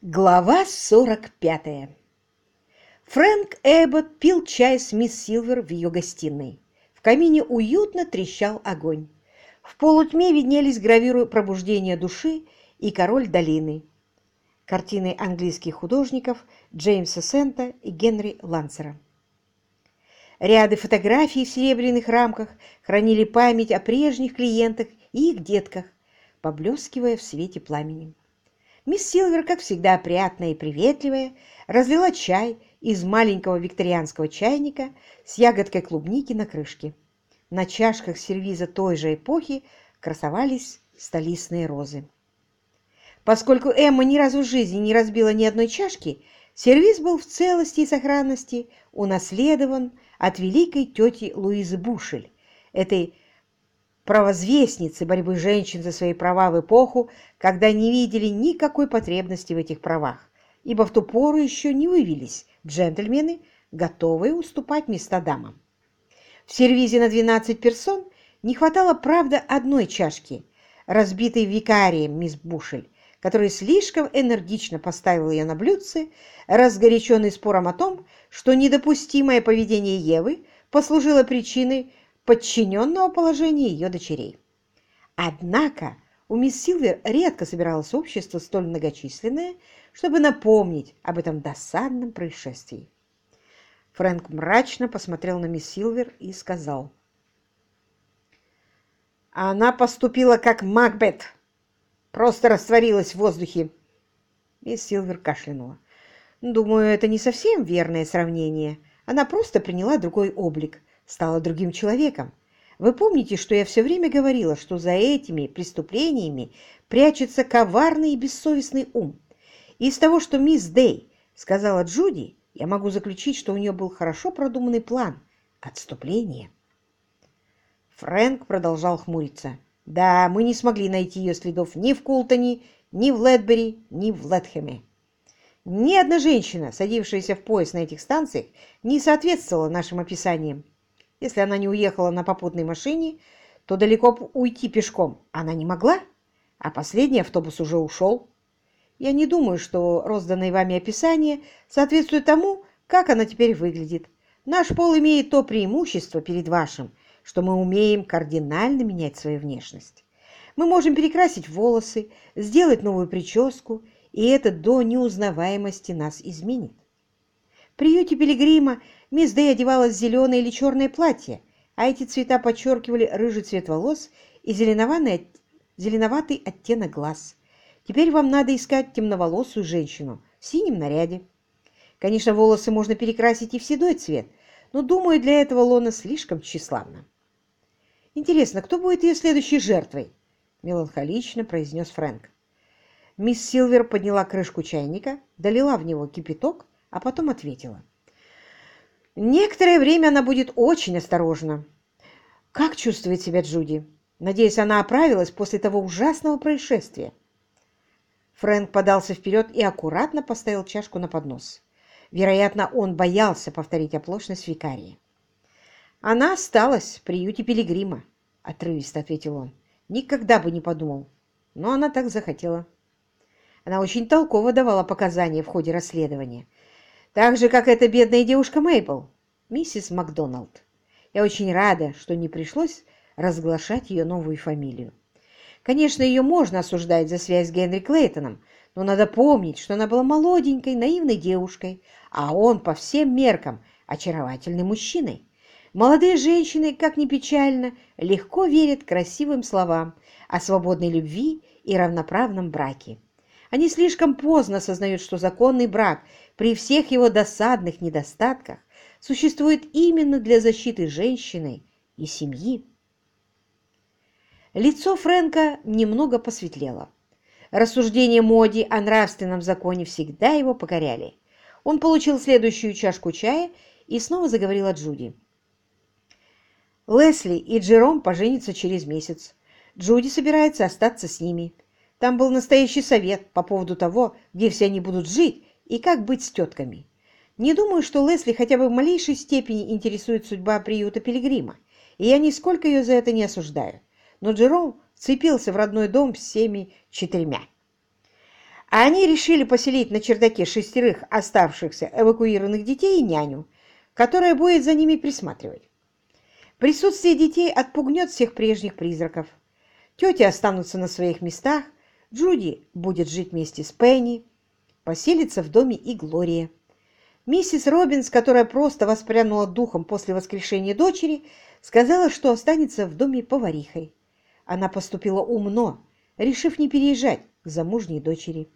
Глава 45 Фрэнк Эббот пил чай с мисс Силвер в ее гостиной. В камине уютно трещал огонь. В полутьме виднелись гравюры пробуждения души и король долины. Картины английских художников Джеймса Сента и Генри Лансера. Ряды фотографий в серебряных рамках хранили память о прежних клиентах и их детках, поблескивая в свете пламени. Мисс Силвер, как всегда опрятная и приветливая, разлила чай из маленького викторианского чайника с ягодкой клубники на крышке. На чашках сервиза той же эпохи красовались столистные розы. Поскольку Эмма ни разу в жизни не разбила ни одной чашки, сервиз был в целости и сохранности унаследован от великой тети Луизы Бушель, этой провозвестницы борьбы женщин за свои права в эпоху, когда не видели никакой потребности в этих правах, ибо в ту пору еще не вывелись джентльмены, готовые уступать места дамам. В сервизе на 12 персон не хватало, правда, одной чашки, разбитой викарием мисс Бушель, который слишком энергично поставил ее на блюдце, разгоряченный спором о том, что недопустимое поведение Евы послужило причиной подчиненного положения ее дочерей. Однако у мисс Силвер редко собиралось общество столь многочисленное, чтобы напомнить об этом досадном происшествии. Фрэнк мрачно посмотрел на мисс Силвер и сказал. «Она поступила как Макбет, просто растворилась в воздухе». Мисс Силвер кашлянула. «Думаю, это не совсем верное сравнение. Она просто приняла другой облик стала другим человеком. Вы помните, что я все время говорила, что за этими преступлениями прячется коварный и бессовестный ум? И из того, что мисс Дэй сказала Джуди, я могу заключить, что у нее был хорошо продуманный план отступления. Фрэнк продолжал хмуриться. Да, мы не смогли найти ее следов ни в Култоне, ни в Ледбери, ни в Летхэме. Ни одна женщина, садившаяся в поезд на этих станциях, не соответствовала нашим описаниям. Если она не уехала на попутной машине, то далеко уйти пешком она не могла, а последний автобус уже ушел. Я не думаю, что розданное вами описание соответствует тому, как она теперь выглядит. Наш пол имеет то преимущество перед вашим, что мы умеем кардинально менять свою внешность. Мы можем перекрасить волосы, сделать новую прическу, и это до неузнаваемости нас изменит. В приюте Пилигрима Мисс Дэй одевалась в зеленое или черное платье, а эти цвета подчеркивали рыжий цвет волос и зеленоватый оттенок глаз. Теперь вам надо искать темноволосую женщину в синем наряде. Конечно, волосы можно перекрасить и в седой цвет, но, думаю, для этого Лона слишком тщеславна. «Интересно, кто будет ее следующей жертвой?» – меланхолично произнес Фрэнк. Мисс Силвер подняла крышку чайника, долила в него кипяток, а потом ответила – Некоторое время она будет очень осторожна. Как чувствует себя Джуди? Надеюсь, она оправилась после того ужасного происшествия. Фрэнк подался вперед и аккуратно поставил чашку на поднос. Вероятно, он боялся повторить оплошность викарии. «Она осталась в приюте Пилигрима», — отрывисто ответил он. «Никогда бы не подумал, но она так захотела». Она очень толково давала показания в ходе расследования, так же, как эта бедная девушка Мейбл, миссис Макдоналд. Я очень рада, что не пришлось разглашать ее новую фамилию. Конечно, ее можно осуждать за связь с Генри Клейтоном, но надо помнить, что она была молоденькой, наивной девушкой, а он по всем меркам очаровательный мужчиной. Молодые женщины, как ни печально, легко верят красивым словам о свободной любви и равноправном браке. Они слишком поздно осознают, что законный брак при всех его досадных недостатках существует именно для защиты женщины и семьи. Лицо Фрэнка немного посветлело. Рассуждения Моди о нравственном законе всегда его покоряли. Он получил следующую чашку чая и снова заговорил о Джуди. Лесли и Джером поженятся через месяц. Джуди собирается остаться с ними. Там был настоящий совет по поводу того, где все они будут жить и как быть с тетками. Не думаю, что Лесли хотя бы в малейшей степени интересует судьба приюта Пилигрима, и я нисколько ее за это не осуждаю. Но Джером вцепился в родной дом всеми четырьмя. А они решили поселить на чердаке шестерых оставшихся эвакуированных детей и няню, которая будет за ними присматривать. Присутствие детей отпугнет всех прежних призраков. Тети останутся на своих местах, Джуди будет жить вместе с Пенни, поселится в доме и Глория. Миссис Робинс, которая просто воспрянула духом после воскрешения дочери, сказала, что останется в доме поварихой. Она поступила умно, решив не переезжать к замужней дочери.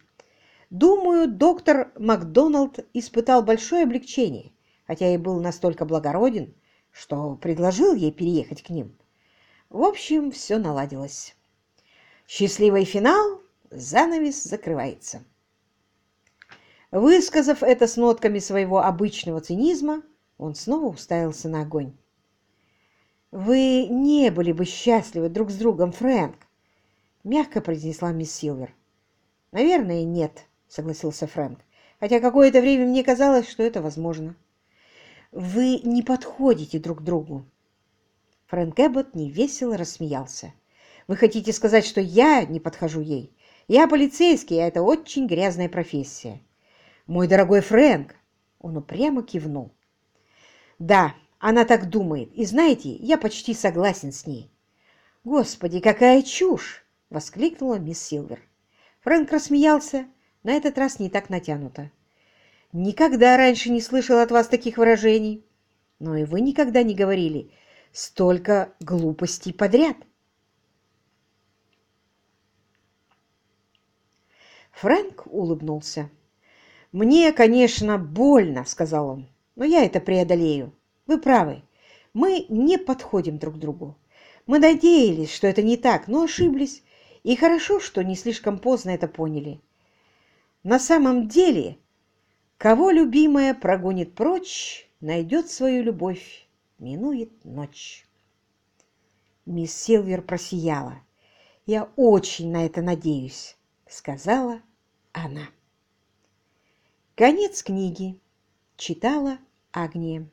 Думаю, доктор Макдоналд испытал большое облегчение, хотя и был настолько благороден, что предложил ей переехать к ним. В общем, все наладилось. Счастливый финал, занавес закрывается. Высказав это с нотками своего обычного цинизма, он снова уставился на огонь. «Вы не были бы счастливы друг с другом, Фрэнк», — мягко произнесла мисс Силвер. «Наверное, нет», — согласился Фрэнк, «хотя какое-то время мне казалось, что это возможно». «Вы не подходите друг другу». Фрэнк Эббот невесело рассмеялся. «Вы хотите сказать, что я не подхожу ей? Я полицейский, а это очень грязная профессия. «Мой дорогой Фрэнк!» Он упрямо кивнул. «Да, она так думает, и знаете, я почти согласен с ней». «Господи, какая чушь!» — воскликнула мисс Силвер. Фрэнк рассмеялся, на этот раз не так натянуто. «Никогда раньше не слышал от вас таких выражений. Но и вы никогда не говорили столько глупостей подряд». Фрэнк улыбнулся. «Мне, конечно, больно», — сказал он, — «но я это преодолею. Вы правы, мы не подходим друг другу. Мы надеялись, что это не так, но ошиблись, и хорошо, что не слишком поздно это поняли. На самом деле, кого любимая прогонит прочь, найдет свою любовь, минует ночь». Мисс Силвер просияла. «Я очень на это надеюсь», — сказала она. Конец книги. Читала Агния.